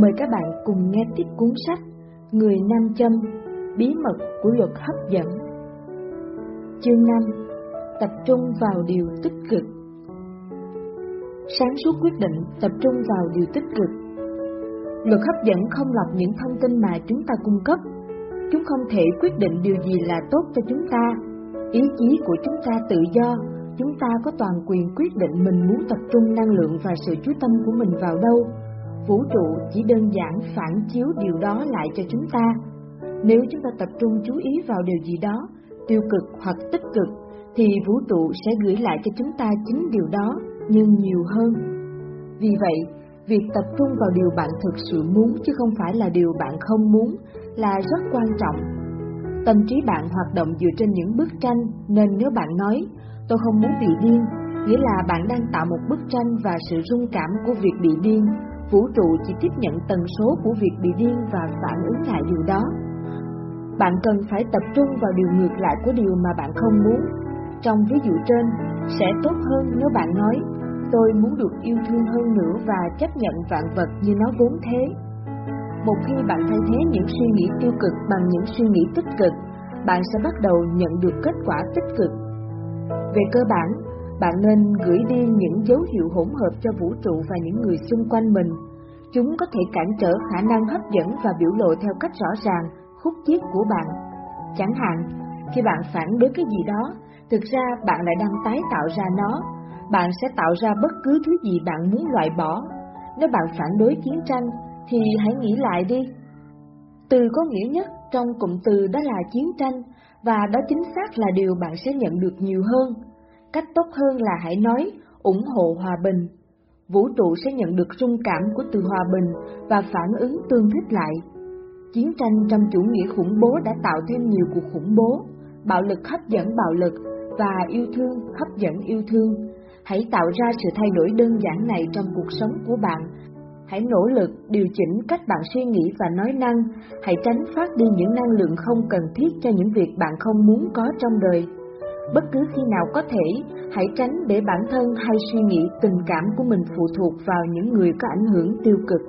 mời các bạn cùng nghe tiếp cuốn sách Người Nam Châm, Bí mật của luật hấp dẫn. Chương 5 Tập trung vào điều tích cực Sáng suốt quyết định tập trung vào điều tích cực. Luật hấp dẫn không lọc những thông tin mà chúng ta cung cấp. Chúng không thể quyết định điều gì là tốt cho chúng ta. Ý chí của chúng ta tự do, chúng ta có toàn quyền quyết định mình muốn tập trung năng lượng và sự chú tâm của mình vào đâu vũ trụ chỉ đơn giản phản chiếu điều đó lại cho chúng ta. Nếu chúng ta tập trung chú ý vào điều gì đó, tiêu cực hoặc tích cực, thì vũ trụ sẽ gửi lại cho chúng ta chính điều đó, nhưng nhiều hơn. Vì vậy, việc tập trung vào điều bạn thực sự muốn chứ không phải là điều bạn không muốn là rất quan trọng. Tâm trí bạn hoạt động dựa trên những bức tranh, nên nếu bạn nói, tôi không muốn bị điên, nghĩa là bạn đang tạo một bức tranh và sự rung cảm của việc bị điên vũ trụ chỉ tiếp nhận tần số của việc bị điên và phản ứng lại điều đó. Bạn cần phải tập trung vào điều ngược lại của điều mà bạn không muốn. Trong ví dụ trên, sẽ tốt hơn nếu bạn nói, tôi muốn được yêu thương hơn nữa và chấp nhận vạn vật như nó vốn thế. Một khi bạn thay thế những suy nghĩ tiêu cực bằng những suy nghĩ tích cực, bạn sẽ bắt đầu nhận được kết quả tích cực. Về cơ bản, bạn nên gửi đi những dấu hiệu hỗn hợp cho vũ trụ và những người xung quanh mình. Chúng có thể cản trở khả năng hấp dẫn và biểu lộ theo cách rõ ràng, khúc chiết của bạn. Chẳng hạn, khi bạn phản đối cái gì đó, thực ra bạn lại đang tái tạo ra nó. Bạn sẽ tạo ra bất cứ thứ gì bạn muốn loại bỏ. Nếu bạn phản đối chiến tranh, thì hãy nghĩ lại đi. Từ có nghĩa nhất trong cụm từ đó là chiến tranh, và đó chính xác là điều bạn sẽ nhận được nhiều hơn Cách tốt hơn là hãy nói ủng hộ hòa bình. Vũ trụ sẽ nhận được rung cảm của từ hòa bình và phản ứng tương thích lại. Chiến tranh trong chủ nghĩa khủng bố đã tạo thêm nhiều cuộc khủng bố, bạo lực hấp dẫn bạo lực và yêu thương hấp dẫn yêu thương. Hãy tạo ra sự thay đổi đơn giản này trong cuộc sống của bạn. Hãy nỗ lực điều chỉnh cách bạn suy nghĩ và nói năng. Hãy tránh phát đi những năng lượng không cần thiết cho những việc bạn không muốn có trong đời. Bất cứ khi nào có thể, hãy tránh để bản thân hay suy nghĩ tình cảm của mình phụ thuộc vào những người có ảnh hưởng tiêu cực.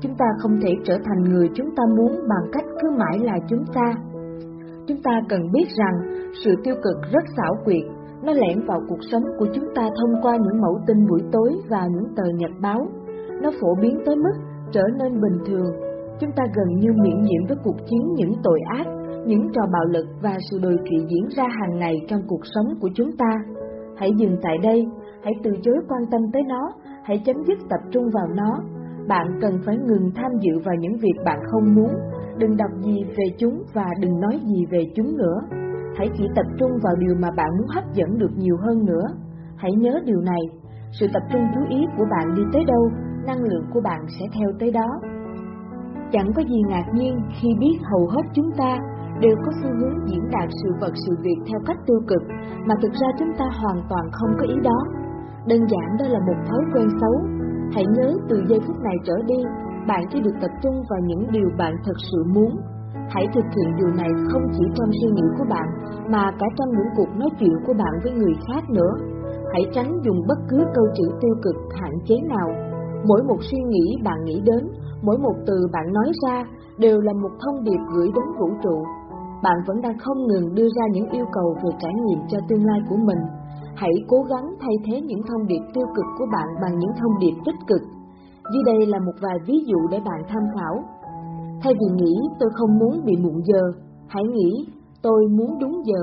Chúng ta không thể trở thành người chúng ta muốn bằng cách cứ mãi là chúng ta. Chúng ta cần biết rằng sự tiêu cực rất xảo quyệt, nó lẻn vào cuộc sống của chúng ta thông qua những mẫu tin buổi tối và những tờ nhật báo. Nó phổ biến tới mức trở nên bình thường. Chúng ta gần như miễn nhiễm với cuộc chiến những tội ác những trò bạo lực và sự đồi trụy diễn ra hàng ngày trong cuộc sống của chúng ta. Hãy dừng tại đây, hãy từ chối quan tâm tới nó, hãy chấm dứt tập trung vào nó. Bạn cần phải ngừng tham dự vào những việc bạn không muốn, đừng đọc gì về chúng và đừng nói gì về chúng nữa. Hãy chỉ tập trung vào điều mà bạn muốn hấp dẫn được nhiều hơn nữa. Hãy nhớ điều này, sự tập trung chú ý của bạn đi tới đâu, năng lượng của bạn sẽ theo tới đó. Chẳng có gì ngạc nhiên khi biết hầu hết chúng ta đều có xu hướng diễn đạt sự vật sự việc theo cách tiêu cực mà thực ra chúng ta hoàn toàn không có ý đó. Đơn giản đó là một thói quen xấu. Hãy nhớ từ giây phút này trở đi, bạn chỉ được tập trung vào những điều bạn thật sự muốn. Hãy thực hiện điều này không chỉ trong suy nghĩ của bạn, mà cả trong những cuộc nói chuyện của bạn với người khác nữa. Hãy tránh dùng bất cứ câu chữ tiêu cực hạn chế nào. Mỗi một suy nghĩ bạn nghĩ đến, mỗi một từ bạn nói ra đều là một thông điệp gửi đến vũ trụ bạn vẫn đang không ngừng đưa ra những yêu cầu về trải nghiệm cho tương lai của mình. Hãy cố gắng thay thế những thông điệp tiêu cực của bạn bằng những thông điệp tích cực. Dưới đây là một vài ví dụ để bạn tham khảo. Thay vì nghĩ tôi không muốn bị muộn giờ, hãy nghĩ tôi muốn đúng giờ.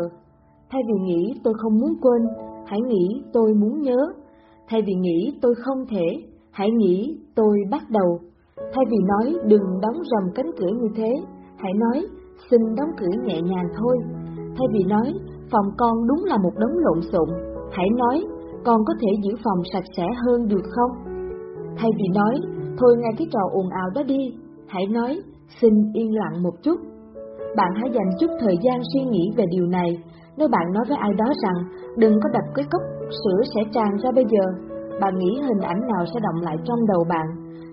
Thay vì nghĩ tôi không muốn quên, hãy nghĩ tôi muốn nhớ. Thay vì nghĩ tôi không thể, hãy nghĩ tôi bắt đầu. Thay vì nói đừng đóng rầm cánh cửa như thế, hãy nói xin đóng cửa nhẹ nhàng thôi. Thay vì nói, phòng con đúng là một đống lộn xộn, hãy nói, con có thể giữ phòng sạch sẽ hơn được không? Thay vì nói, thôi ngay cái trò ồn ào đó đi, hãy nói, xin yên lặng một chút. Bạn hãy dành chút thời gian suy nghĩ về điều này. Nếu bạn nói với ai đó rằng, đừng có đập cái cốc sữa sẽ tràn ra bây giờ, bạn nghĩ hình ảnh nào sẽ động lại trong đầu bạn?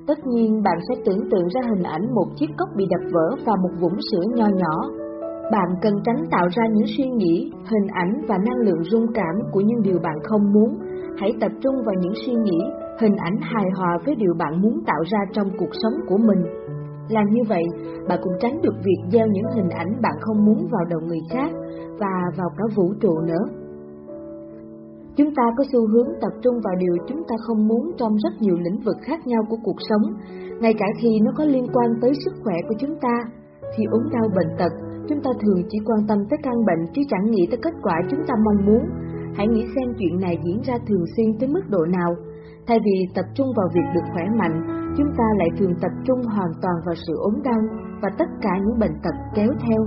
Tất nhiên bạn sẽ tưởng tượng ra hình ảnh một chiếc cốc bị đập vỡ và một vũng sữa nho nhỏ. Bạn cần tránh tạo ra những suy nghĩ, hình ảnh và năng lượng rung cảm của những điều bạn không muốn. Hãy tập trung vào những suy nghĩ, hình ảnh hài hòa với điều bạn muốn tạo ra trong cuộc sống của mình. Làm như vậy, bạn cũng tránh được việc gieo những hình ảnh bạn không muốn vào đầu người khác và vào cả vũ trụ nữa. Chúng ta có xu hướng tập trung vào điều chúng ta không muốn trong rất nhiều lĩnh vực khác nhau của cuộc sống, ngay cả khi nó có liên quan tới sức khỏe của chúng ta. Khi ốm đau bệnh tật, chúng ta thường chỉ quan tâm tới căn bệnh chứ chẳng nghĩ tới kết quả chúng ta mong muốn. Hãy nghĩ xem chuyện này diễn ra thường xuyên tới mức độ nào. Thay vì tập trung vào việc được khỏe mạnh, chúng ta lại thường tập trung hoàn toàn vào sự ốm đau và tất cả những bệnh tật kéo theo.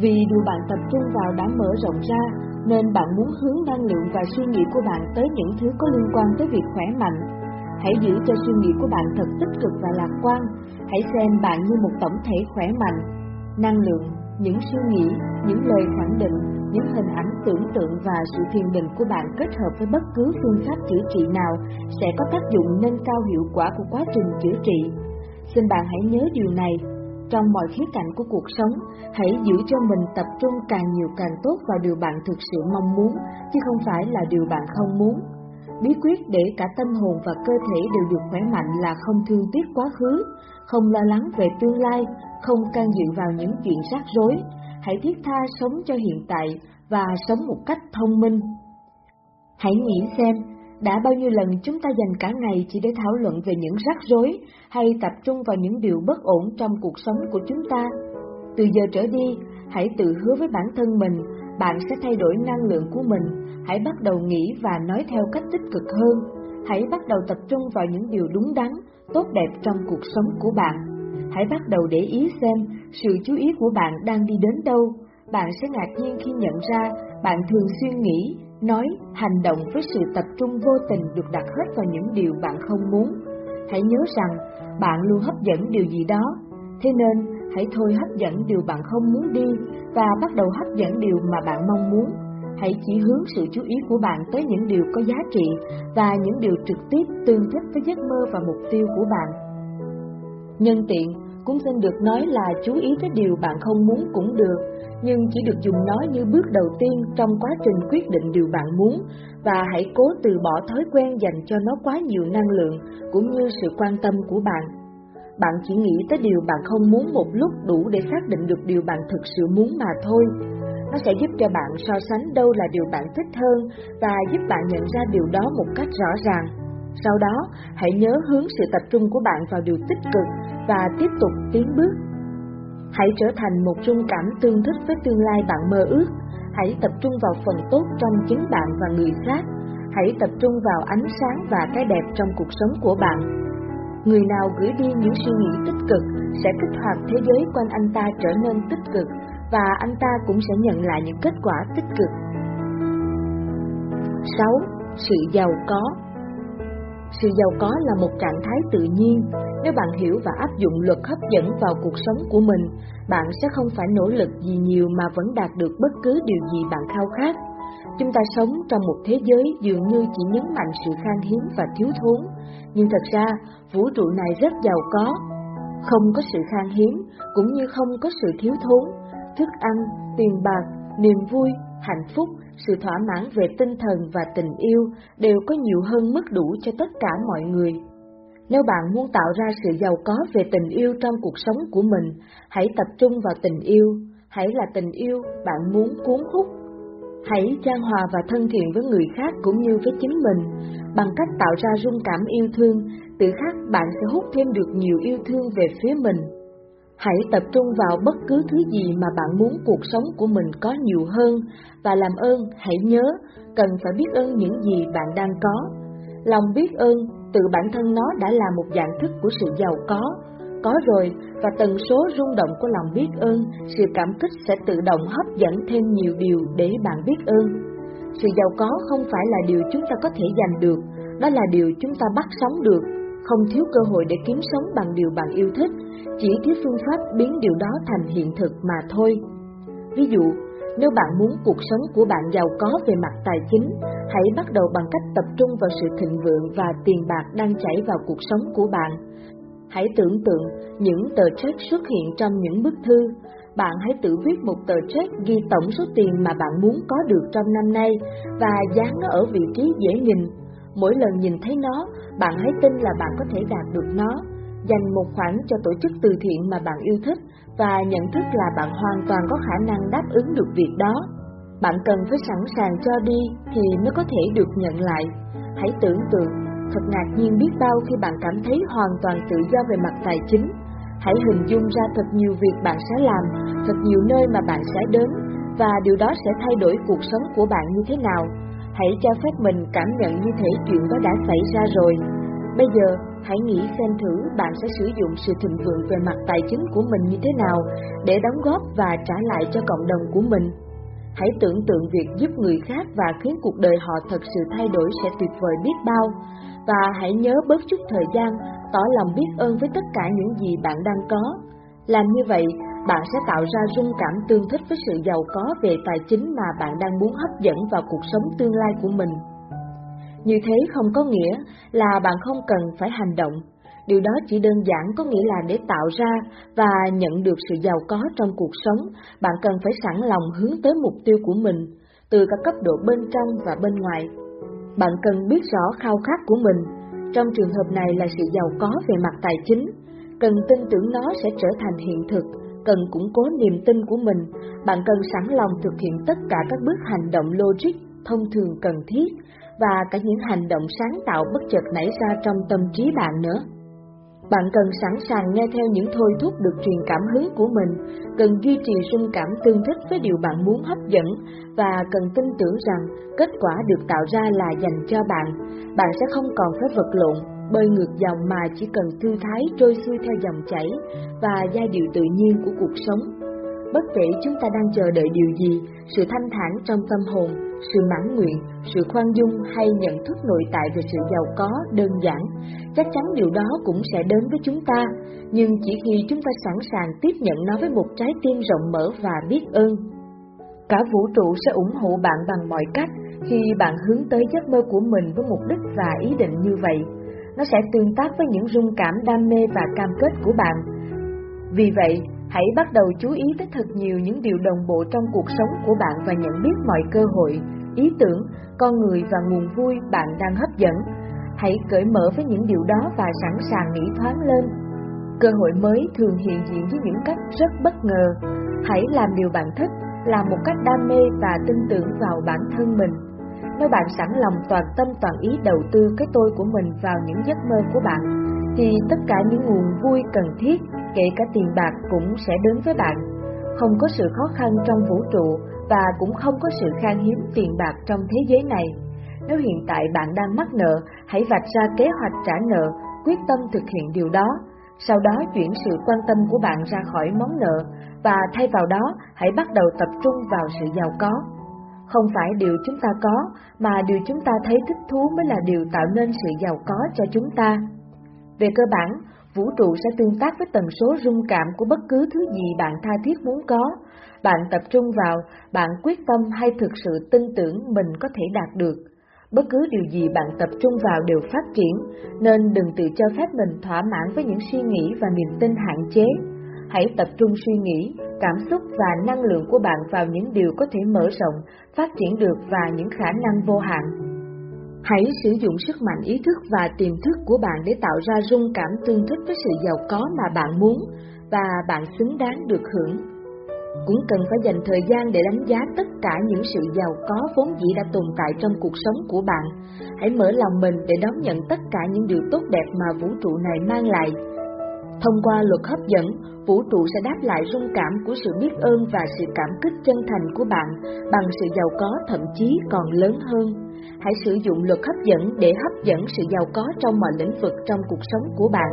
Vì điều bạn tập trung vào đã mở rộng ra, nên bạn muốn hướng năng lượng và suy nghĩ của bạn tới những thứ có liên quan tới việc khỏe mạnh. Hãy giữ cho suy nghĩ của bạn thật tích cực và lạc quan. Hãy xem bạn như một tổng thể khỏe mạnh. Năng lượng, những suy nghĩ, những lời khẳng định, những hình ảnh tưởng tượng và sự thiền định của bạn kết hợp với bất cứ phương pháp chữa trị nào sẽ có tác dụng nâng cao hiệu quả của quá trình chữa trị. Xin bạn hãy nhớ điều này trong mọi khía cạnh của cuộc sống, hãy giữ cho mình tập trung càng nhiều càng tốt vào điều bạn thực sự mong muốn, chứ không phải là điều bạn không muốn. Bí quyết để cả tâm hồn và cơ thể đều được khỏe mạnh là không thương tiếc quá khứ, không lo lắng về tương lai, không can dự vào những chuyện rắc rối. Hãy thiết tha sống cho hiện tại và sống một cách thông minh. Hãy nghĩ xem, đã bao nhiêu lần chúng ta dành cả ngày chỉ để thảo luận về những rắc rối hay tập trung vào những điều bất ổn trong cuộc sống của chúng ta? Từ giờ trở đi, hãy tự hứa với bản thân mình, bạn sẽ thay đổi năng lượng của mình. Hãy bắt đầu nghĩ và nói theo cách tích cực hơn. Hãy bắt đầu tập trung vào những điều đúng đắn, tốt đẹp trong cuộc sống của bạn. Hãy bắt đầu để ý xem sự chú ý của bạn đang đi đến đâu. Bạn sẽ ngạc nhiên khi nhận ra bạn thường xuyên nghĩ nói, hành động với sự tập trung vô tình được đặt hết vào những điều bạn không muốn. Hãy nhớ rằng, bạn luôn hấp dẫn điều gì đó, thế nên hãy thôi hấp dẫn điều bạn không muốn đi và bắt đầu hấp dẫn điều mà bạn mong muốn. Hãy chỉ hướng sự chú ý của bạn tới những điều có giá trị và những điều trực tiếp tương thích với giấc mơ và mục tiêu của bạn. Nhân tiện, cũng xin được nói là chú ý tới điều bạn không muốn cũng được, nhưng chỉ được dùng nó như bước đầu tiên trong quá trình quyết định điều bạn muốn và hãy cố từ bỏ thói quen dành cho nó quá nhiều năng lượng cũng như sự quan tâm của bạn. Bạn chỉ nghĩ tới điều bạn không muốn một lúc đủ để xác định được điều bạn thực sự muốn mà thôi. Nó sẽ giúp cho bạn so sánh đâu là điều bạn thích hơn và giúp bạn nhận ra điều đó một cách rõ ràng. Sau đó, hãy nhớ hướng sự tập trung của bạn vào điều tích cực và tiếp tục tiến bước. Hãy trở thành một trung cảm tương thích với tương lai bạn mơ ước. Hãy tập trung vào phần tốt trong chính bạn và người khác. Hãy tập trung vào ánh sáng và cái đẹp trong cuộc sống của bạn. Người nào gửi đi những suy nghĩ tích cực sẽ kích hoạt thế giới quanh anh ta trở nên tích cực và anh ta cũng sẽ nhận lại những kết quả tích cực. 6. Sự giàu có sự giàu có là một trạng thái tự nhiên. Nếu bạn hiểu và áp dụng luật hấp dẫn vào cuộc sống của mình, bạn sẽ không phải nỗ lực gì nhiều mà vẫn đạt được bất cứ điều gì bạn khao khát. Chúng ta sống trong một thế giới dường như chỉ nhấn mạnh sự khan hiếm và thiếu thốn, nhưng thật ra vũ trụ này rất giàu có. Không có sự khan hiếm, cũng như không có sự thiếu thốn, thức ăn, tiền bạc, niềm vui, hạnh phúc sự thỏa mãn về tinh thần và tình yêu đều có nhiều hơn mức đủ cho tất cả mọi người. Nếu bạn muốn tạo ra sự giàu có về tình yêu trong cuộc sống của mình, hãy tập trung vào tình yêu, hãy là tình yêu bạn muốn cuốn hút. Hãy trang hòa và thân thiện với người khác cũng như với chính mình, bằng cách tạo ra rung cảm yêu thương, tự khắc bạn sẽ hút thêm được nhiều yêu thương về phía mình. Hãy tập trung vào bất cứ thứ gì mà bạn muốn cuộc sống của mình có nhiều hơn và làm ơn hãy nhớ cần phải biết ơn những gì bạn đang có. Lòng biết ơn tự bản thân nó đã là một dạng thức của sự giàu có. Có rồi và tần số rung động của lòng biết ơn, sự cảm kích sẽ tự động hấp dẫn thêm nhiều điều để bạn biết ơn. Sự giàu có không phải là điều chúng ta có thể giành được, đó là điều chúng ta bắt sống được không thiếu cơ hội để kiếm sống bằng điều bạn yêu thích, chỉ thiếu phương pháp biến điều đó thành hiện thực mà thôi. Ví dụ, nếu bạn muốn cuộc sống của bạn giàu có về mặt tài chính, hãy bắt đầu bằng cách tập trung vào sự thịnh vượng và tiền bạc đang chảy vào cuộc sống của bạn. Hãy tưởng tượng những tờ check xuất hiện trong những bức thư. Bạn hãy tự viết một tờ check ghi tổng số tiền mà bạn muốn có được trong năm nay và dán nó ở vị trí dễ nhìn Mỗi lần nhìn thấy nó, bạn hãy tin là bạn có thể đạt được nó. Dành một khoản cho tổ chức từ thiện mà bạn yêu thích và nhận thức là bạn hoàn toàn có khả năng đáp ứng được việc đó. Bạn cần phải sẵn sàng cho đi thì mới có thể được nhận lại. Hãy tưởng tượng, thật ngạc nhiên biết bao khi bạn cảm thấy hoàn toàn tự do về mặt tài chính. Hãy hình dung ra thật nhiều việc bạn sẽ làm, thật nhiều nơi mà bạn sẽ đến, và điều đó sẽ thay đổi cuộc sống của bạn như thế nào. Hãy cho phép mình cảm nhận như thể chuyện đó đã xảy ra rồi. Bây giờ, hãy nghĩ xem thử bạn sẽ sử dụng sự thịnh vượng về mặt tài chính của mình như thế nào để đóng góp và trả lại cho cộng đồng của mình. Hãy tưởng tượng việc giúp người khác và khiến cuộc đời họ thật sự thay đổi sẽ tuyệt vời biết bao. Và hãy nhớ bớt chút thời gian, tỏ lòng biết ơn với tất cả những gì bạn đang có. Làm như vậy, bạn sẽ tạo ra rung cảm tương thích với sự giàu có về tài chính mà bạn đang muốn hấp dẫn vào cuộc sống tương lai của mình. Như thế không có nghĩa là bạn không cần phải hành động. Điều đó chỉ đơn giản có nghĩa là để tạo ra và nhận được sự giàu có trong cuộc sống, bạn cần phải sẵn lòng hướng tới mục tiêu của mình, từ các cấp độ bên trong và bên ngoài. Bạn cần biết rõ khao khát của mình, trong trường hợp này là sự giàu có về mặt tài chính, cần tin tưởng nó sẽ trở thành hiện thực, cần củng cố niềm tin của mình, bạn cần sẵn lòng thực hiện tất cả các bước hành động logic thông thường cần thiết và cả những hành động sáng tạo bất chợt nảy ra trong tâm trí bạn nữa. Bạn cần sẵn sàng nghe theo những thôi thúc được truyền cảm hứng của mình, cần duy trì xung cảm tương thích với điều bạn muốn hấp dẫn và cần tin tưởng rằng kết quả được tạo ra là dành cho bạn. Bạn sẽ không còn phải vật lộn, bơi ngược dòng mà chỉ cần thư thái trôi xuôi theo dòng chảy và giai điệu tự nhiên của cuộc sống. Bất kể chúng ta đang chờ đợi điều gì, sự thanh thản trong tâm hồn, sự mãn nguyện, sự khoan dung hay nhận thức nội tại về sự giàu có đơn giản, chắc chắn điều đó cũng sẽ đến với chúng ta, nhưng chỉ khi chúng ta sẵn sàng tiếp nhận nó với một trái tim rộng mở và biết ơn. Cả vũ trụ sẽ ủng hộ bạn bằng mọi cách khi bạn hướng tới giấc mơ của mình với mục đích và ý định như vậy. Nó sẽ tương tác với những rung cảm đam mê và cam kết của bạn. Vì vậy, hãy bắt đầu chú ý tới thật nhiều những điều đồng bộ trong cuộc sống của bạn và nhận biết mọi cơ hội, ý tưởng, con người và nguồn vui bạn đang hấp dẫn. Hãy cởi mở với những điều đó và sẵn sàng nghĩ thoáng lên. Cơ hội mới thường hiện diện với những cách rất bất ngờ. Hãy làm điều bạn thích, làm một cách đam mê và tin tưởng vào bản thân mình. Nếu bạn sẵn lòng toàn tâm toàn ý đầu tư cái tôi của mình vào những giấc mơ của bạn, thì tất cả những nguồn vui cần thiết, kể cả tiền bạc cũng sẽ đến với bạn. Không có sự khó khăn trong vũ trụ và cũng không có sự khan hiếm tiền bạc trong thế giới này. Nếu hiện tại bạn đang mắc nợ, hãy vạch ra kế hoạch trả nợ, quyết tâm thực hiện điều đó. Sau đó chuyển sự quan tâm của bạn ra khỏi món nợ và thay vào đó hãy bắt đầu tập trung vào sự giàu có. Không phải điều chúng ta có, mà điều chúng ta thấy thích thú mới là điều tạo nên sự giàu có cho chúng ta. Về cơ bản, vũ trụ sẽ tương tác với tần số rung cảm của bất cứ thứ gì bạn tha thiết muốn có. Bạn tập trung vào, bạn quyết tâm hay thực sự tin tưởng mình có thể đạt được. Bất cứ điều gì bạn tập trung vào đều phát triển, nên đừng tự cho phép mình thỏa mãn với những suy nghĩ và niềm tin hạn chế. Hãy tập trung suy nghĩ, cảm xúc và năng lượng của bạn vào những điều có thể mở rộng, phát triển được và những khả năng vô hạn. Hãy sử dụng sức mạnh ý thức và tiềm thức của bạn để tạo ra rung cảm tương thích với sự giàu có mà bạn muốn và bạn xứng đáng được hưởng. Cũng cần phải dành thời gian để đánh giá tất cả những sự giàu có vốn dĩ đã tồn tại trong cuộc sống của bạn. Hãy mở lòng mình để đón nhận tất cả những điều tốt đẹp mà vũ trụ này mang lại. Thông qua luật hấp dẫn, vũ trụ sẽ đáp lại rung cảm của sự biết ơn và sự cảm kích chân thành của bạn bằng sự giàu có thậm chí còn lớn hơn. Hãy sử dụng luật hấp dẫn để hấp dẫn sự giàu có trong mọi lĩnh vực trong cuộc sống của bạn.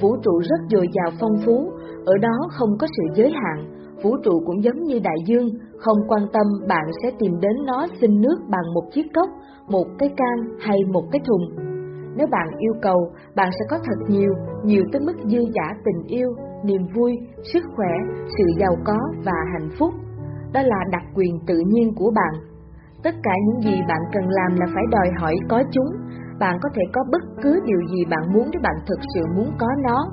Vũ trụ rất dồi dào phong phú, ở đó không có sự giới hạn. Vũ trụ cũng giống như đại dương, không quan tâm bạn sẽ tìm đến nó xin nước bằng một chiếc cốc, một cái can hay một cái thùng. Nếu bạn yêu cầu, bạn sẽ có thật nhiều, nhiều tới mức dư giả tình yêu, niềm vui, sức khỏe, sự giàu có và hạnh phúc. Đó là đặc quyền tự nhiên của bạn. Tất cả những gì bạn cần làm là phải đòi hỏi có chúng. Bạn có thể có bất cứ điều gì bạn muốn nếu bạn thực sự muốn có nó.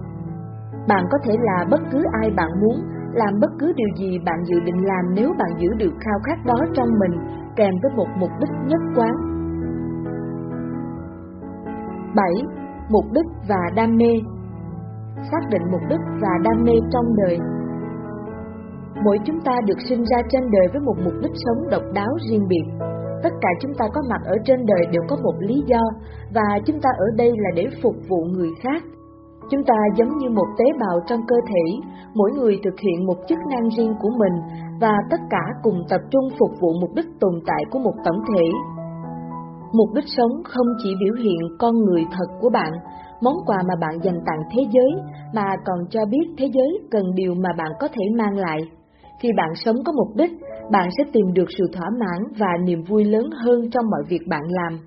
Bạn có thể là bất cứ ai bạn muốn, làm bất cứ điều gì bạn dự định làm nếu bạn giữ được khao khát đó trong mình, kèm với một mục đích nhất quán 7. Mục đích và đam mê Xác định mục đích và đam mê trong đời Mỗi chúng ta được sinh ra trên đời với một mục đích sống độc đáo riêng biệt. Tất cả chúng ta có mặt ở trên đời đều có một lý do, và chúng ta ở đây là để phục vụ người khác. Chúng ta giống như một tế bào trong cơ thể, mỗi người thực hiện một chức năng riêng của mình và tất cả cùng tập trung phục vụ mục đích tồn tại của một tổng thể. Mục đích sống không chỉ biểu hiện con người thật của bạn, món quà mà bạn dành tặng thế giới, mà còn cho biết thế giới cần điều mà bạn có thể mang lại. Khi bạn sống có mục đích, bạn sẽ tìm được sự thỏa mãn và niềm vui lớn hơn trong mọi việc bạn làm.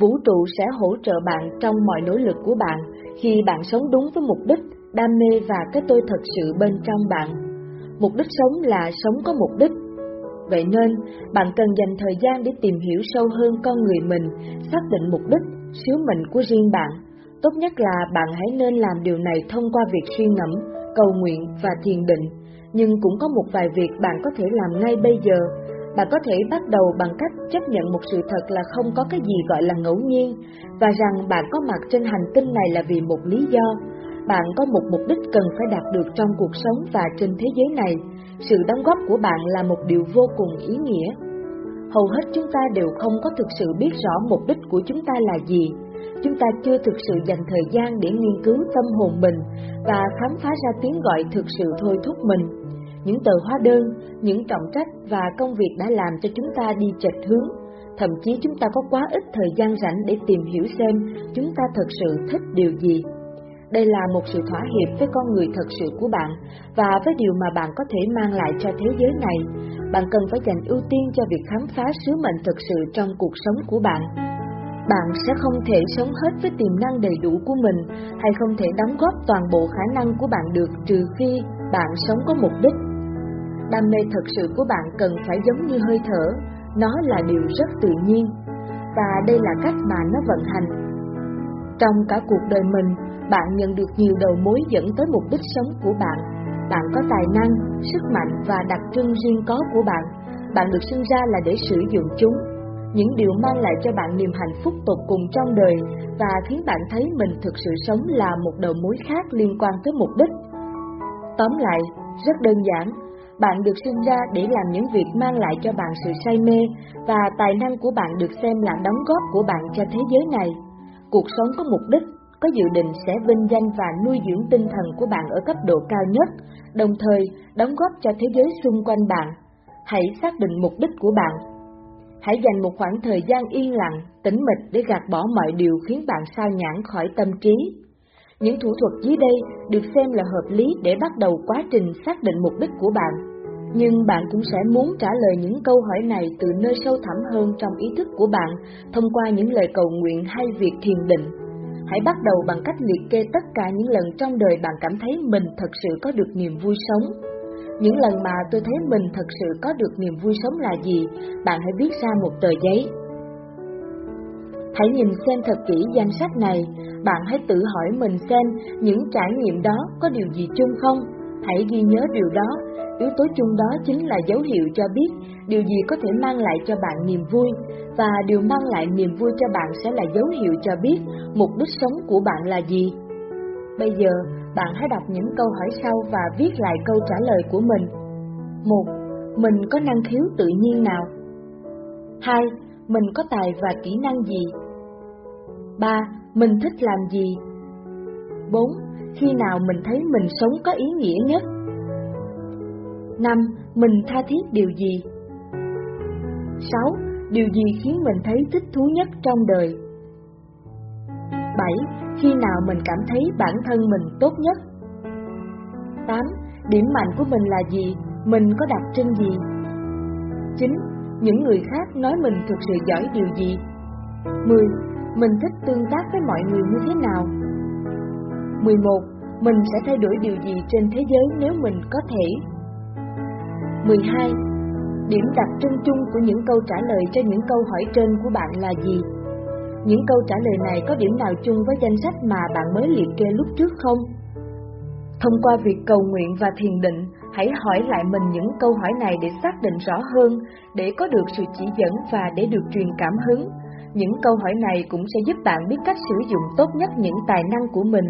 Vũ trụ sẽ hỗ trợ bạn trong mọi nỗ lực của bạn khi bạn sống đúng với mục đích, đam mê và cái tôi thật sự bên trong bạn. Mục đích sống là sống có mục đích. Vậy nên, bạn cần dành thời gian để tìm hiểu sâu hơn con người mình, xác định mục đích, sứ mệnh của riêng bạn. Tốt nhất là bạn hãy nên làm điều này thông qua việc suy ngẫm, cầu nguyện và thiền định nhưng cũng có một vài việc bạn có thể làm ngay bây giờ. Bạn có thể bắt đầu bằng cách chấp nhận một sự thật là không có cái gì gọi là ngẫu nhiên, và rằng bạn có mặt trên hành tinh này là vì một lý do. Bạn có một mục đích cần phải đạt được trong cuộc sống và trên thế giới này. Sự đóng góp của bạn là một điều vô cùng ý nghĩa. Hầu hết chúng ta đều không có thực sự biết rõ mục đích của chúng ta là gì. Chúng ta chưa thực sự dành thời gian để nghiên cứu tâm hồn mình và khám phá ra tiếng gọi thực sự thôi thúc mình những tờ hóa đơn, những trọng trách và công việc đã làm cho chúng ta đi chệch hướng. Thậm chí chúng ta có quá ít thời gian rảnh để tìm hiểu xem chúng ta thật sự thích điều gì. Đây là một sự thỏa hiệp với con người thật sự của bạn và với điều mà bạn có thể mang lại cho thế giới này. Bạn cần phải dành ưu tiên cho việc khám phá sứ mệnh thực sự trong cuộc sống của bạn. Bạn sẽ không thể sống hết với tiềm năng đầy đủ của mình hay không thể đóng góp toàn bộ khả năng của bạn được trừ khi bạn sống có mục đích Đam mê thật sự của bạn cần phải giống như hơi thở, nó là điều rất tự nhiên, và đây là cách mà nó vận hành. Trong cả cuộc đời mình, bạn nhận được nhiều đầu mối dẫn tới mục đích sống của bạn. Bạn có tài năng, sức mạnh và đặc trưng riêng có của bạn. Bạn được sinh ra là để sử dụng chúng. Những điều mang lại cho bạn niềm hạnh phúc tột cùng trong đời và khiến bạn thấy mình thực sự sống là một đầu mối khác liên quan tới mục đích. Tóm lại, rất đơn giản, bạn được sinh ra để làm những việc mang lại cho bạn sự say mê và tài năng của bạn được xem là đóng góp của bạn cho thế giới này. Cuộc sống có mục đích, có dự định sẽ vinh danh và nuôi dưỡng tinh thần của bạn ở cấp độ cao nhất, đồng thời đóng góp cho thế giới xung quanh bạn. Hãy xác định mục đích của bạn. Hãy dành một khoảng thời gian yên lặng, tĩnh mịch để gạt bỏ mọi điều khiến bạn sao nhãn khỏi tâm trí. Những thủ thuật dưới đây được xem là hợp lý để bắt đầu quá trình xác định mục đích của bạn. Nhưng bạn cũng sẽ muốn trả lời những câu hỏi này từ nơi sâu thẳm hơn trong ý thức của bạn thông qua những lời cầu nguyện hay việc thiền định. Hãy bắt đầu bằng cách liệt kê tất cả những lần trong đời bạn cảm thấy mình thật sự có được niềm vui sống. Những lần mà tôi thấy mình thật sự có được niềm vui sống là gì, bạn hãy viết ra một tờ giấy. Hãy nhìn xem thật kỹ danh sách này, bạn hãy tự hỏi mình xem những trải nghiệm đó có điều gì chung không. Hãy ghi nhớ điều đó, yếu tố chung đó chính là dấu hiệu cho biết điều gì có thể mang lại cho bạn niềm vui, và điều mang lại niềm vui cho bạn sẽ là dấu hiệu cho biết mục đích sống của bạn là gì. Bây giờ, bạn hãy đọc những câu hỏi sau và viết lại câu trả lời của mình. 1. Mình có năng khiếu tự nhiên nào? 2. Mình có tài và kỹ năng gì? 3. Mình thích làm gì? 4. Khi nào mình thấy mình sống có ý nghĩa nhất? 5. Mình tha thiết điều gì? 6. Điều gì khiến mình thấy thích thú nhất trong đời? 7. Khi nào mình cảm thấy bản thân mình tốt nhất? 8. Điểm mạnh của mình là gì? Mình có đặc trưng gì? 9. Những người khác nói mình thực sự giỏi điều gì? 10. Mình thích tương tác với mọi người như thế nào? 11. Mình sẽ thay đổi điều gì trên thế giới nếu mình có thể? 12. Điểm đặc trưng chung của những câu trả lời cho những câu hỏi trên của bạn là gì? Những câu trả lời này có điểm nào chung với danh sách mà bạn mới liệt kê lúc trước không? Thông qua việc cầu nguyện và thiền định, hãy hỏi lại mình những câu hỏi này để xác định rõ hơn, để có được sự chỉ dẫn và để được truyền cảm hứng. Những câu hỏi này cũng sẽ giúp bạn biết cách sử dụng tốt nhất những tài năng của mình,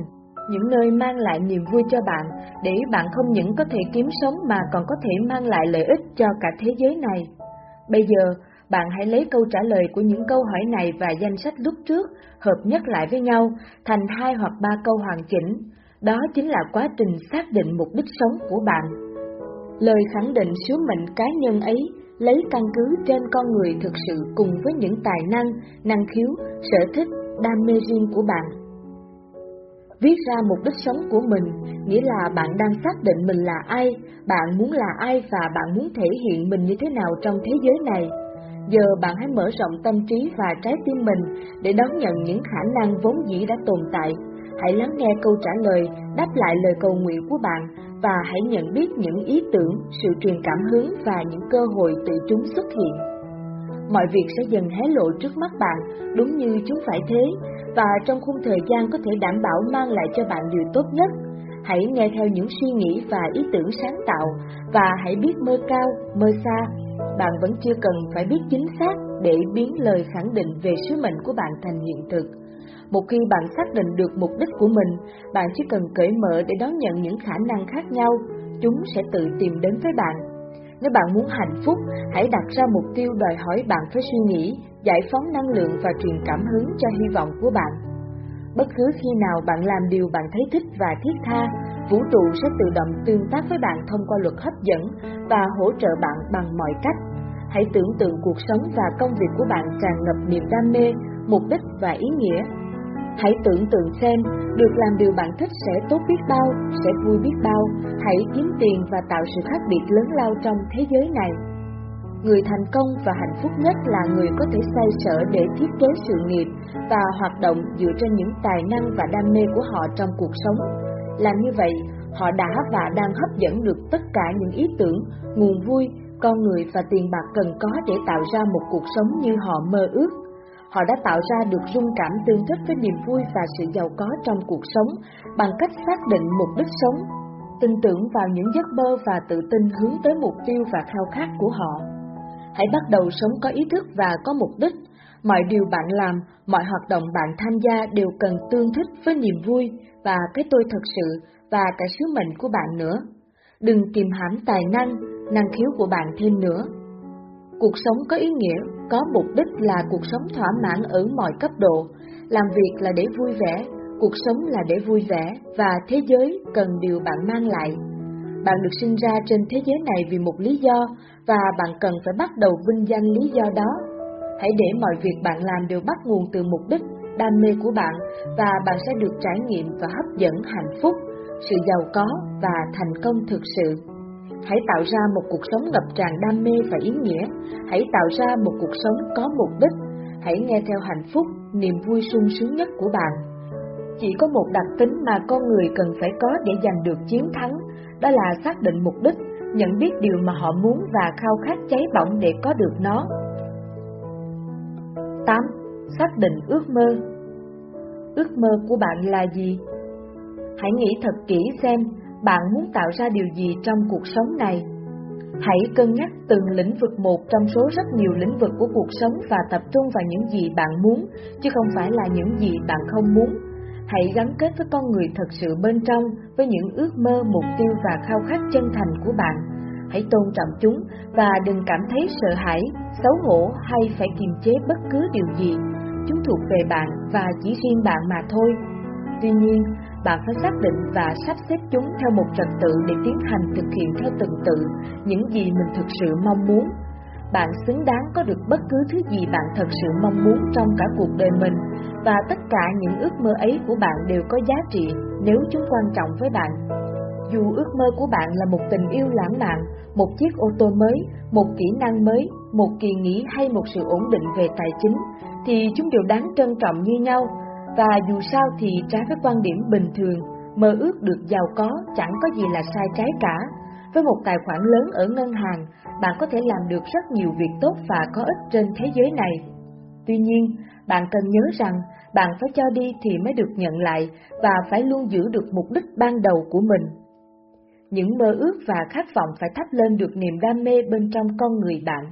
những nơi mang lại niềm vui cho bạn, để bạn không những có thể kiếm sống mà còn có thể mang lại lợi ích cho cả thế giới này. Bây giờ, bạn hãy lấy câu trả lời của những câu hỏi này và danh sách lúc trước, hợp nhất lại với nhau, thành hai hoặc ba câu hoàn chỉnh. Đó chính là quá trình xác định mục đích sống của bạn. Lời khẳng định sứ mệnh cá nhân ấy lấy căn cứ trên con người thực sự cùng với những tài năng, năng khiếu, sở thích, đam mê riêng của bạn. Viết ra mục đích sống của mình nghĩa là bạn đang xác định mình là ai, bạn muốn là ai và bạn muốn thể hiện mình như thế nào trong thế giới này. Giờ bạn hãy mở rộng tâm trí và trái tim mình để đón nhận những khả năng vốn dĩ đã tồn tại. Hãy lắng nghe câu trả lời, đáp lại lời cầu nguyện của bạn và hãy nhận biết những ý tưởng, sự truyền cảm hứng và những cơ hội tự chúng xuất hiện. Mọi việc sẽ dần hé lộ trước mắt bạn, đúng như chúng phải thế, và trong khung thời gian có thể đảm bảo mang lại cho bạn điều tốt nhất. Hãy nghe theo những suy nghĩ và ý tưởng sáng tạo, và hãy biết mơ cao, mơ xa. Bạn vẫn chưa cần phải biết chính xác để biến lời khẳng định về sứ mệnh của bạn thành hiện thực một khi bạn xác định được mục đích của mình, bạn chỉ cần cởi mở để đón nhận những khả năng khác nhau, chúng sẽ tự tìm đến với bạn. Nếu bạn muốn hạnh phúc, hãy đặt ra mục tiêu đòi hỏi bạn phải suy nghĩ, giải phóng năng lượng và truyền cảm hứng cho hy vọng của bạn. Bất cứ khi nào bạn làm điều bạn thấy thích và thiết tha, vũ trụ sẽ tự động tương tác với bạn thông qua luật hấp dẫn và hỗ trợ bạn bằng mọi cách. Hãy tưởng tượng cuộc sống và công việc của bạn tràn ngập niềm đam mê, mục đích và ý nghĩa Hãy tưởng tượng xem, được làm điều bạn thích sẽ tốt biết bao, sẽ vui biết bao, hãy kiếm tiền và tạo sự khác biệt lớn lao trong thế giới này. Người thành công và hạnh phúc nhất là người có thể xoay sở để thiết kế sự nghiệp và hoạt động dựa trên những tài năng và đam mê của họ trong cuộc sống. Làm như vậy, họ đã và đang hấp dẫn được tất cả những ý tưởng, nguồn vui, con người và tiền bạc cần có để tạo ra một cuộc sống như họ mơ ước. Họ đã tạo ra được rung cảm tương thích với niềm vui và sự giàu có trong cuộc sống bằng cách xác định mục đích sống, tin tưởng vào những giấc mơ và tự tin hướng tới mục tiêu và khao khát của họ. Hãy bắt đầu sống có ý thức và có mục đích. Mọi điều bạn làm, mọi hoạt động bạn tham gia đều cần tương thích với niềm vui và cái tôi thật sự và cả sứ mệnh của bạn nữa. Đừng kìm hãm tài năng, năng khiếu của bạn thêm nữa. Cuộc sống có ý nghĩa, có mục đích là cuộc sống thỏa mãn ở mọi cấp độ, làm việc là để vui vẻ, cuộc sống là để vui vẻ và thế giới cần điều bạn mang lại. Bạn được sinh ra trên thế giới này vì một lý do và bạn cần phải bắt đầu vinh danh lý do đó. Hãy để mọi việc bạn làm đều bắt nguồn từ mục đích, đam mê của bạn và bạn sẽ được trải nghiệm và hấp dẫn hạnh phúc, sự giàu có và thành công thực sự. Hãy tạo ra một cuộc sống ngập tràn đam mê và ý nghĩa. Hãy tạo ra một cuộc sống có mục đích. Hãy nghe theo hạnh phúc, niềm vui sung sướng nhất của bạn. Chỉ có một đặc tính mà con người cần phải có để giành được chiến thắng, đó là xác định mục đích, nhận biết điều mà họ muốn và khao khát cháy bỏng để có được nó. 8. Xác định ước mơ Ước mơ của bạn là gì? Hãy nghĩ thật kỹ xem bạn muốn tạo ra điều gì trong cuộc sống này. Hãy cân nhắc từng lĩnh vực một trong số rất nhiều lĩnh vực của cuộc sống và tập trung vào những gì bạn muốn, chứ không phải là những gì bạn không muốn. Hãy gắn kết với con người thật sự bên trong, với những ước mơ, mục tiêu và khao khát chân thành của bạn. Hãy tôn trọng chúng và đừng cảm thấy sợ hãi, xấu hổ hay phải kiềm chế bất cứ điều gì. Chúng thuộc về bạn và chỉ riêng bạn mà thôi. Tuy nhiên, bạn phải xác định và sắp xếp chúng theo một trật tự để tiến hành thực hiện theo từng tự những gì mình thực sự mong muốn. Bạn xứng đáng có được bất cứ thứ gì bạn thật sự mong muốn trong cả cuộc đời mình và tất cả những ước mơ ấy của bạn đều có giá trị nếu chúng quan trọng với bạn. Dù ước mơ của bạn là một tình yêu lãng mạn, một chiếc ô tô mới, một kỹ năng mới, một kỳ nghỉ hay một sự ổn định về tài chính, thì chúng đều đáng trân trọng như nhau và dù sao thì trái với quan điểm bình thường, mơ ước được giàu có chẳng có gì là sai trái cả. Với một tài khoản lớn ở ngân hàng, bạn có thể làm được rất nhiều việc tốt và có ích trên thế giới này. Tuy nhiên, bạn cần nhớ rằng bạn phải cho đi thì mới được nhận lại và phải luôn giữ được mục đích ban đầu của mình. Những mơ ước và khát vọng phải thắp lên được niềm đam mê bên trong con người bạn.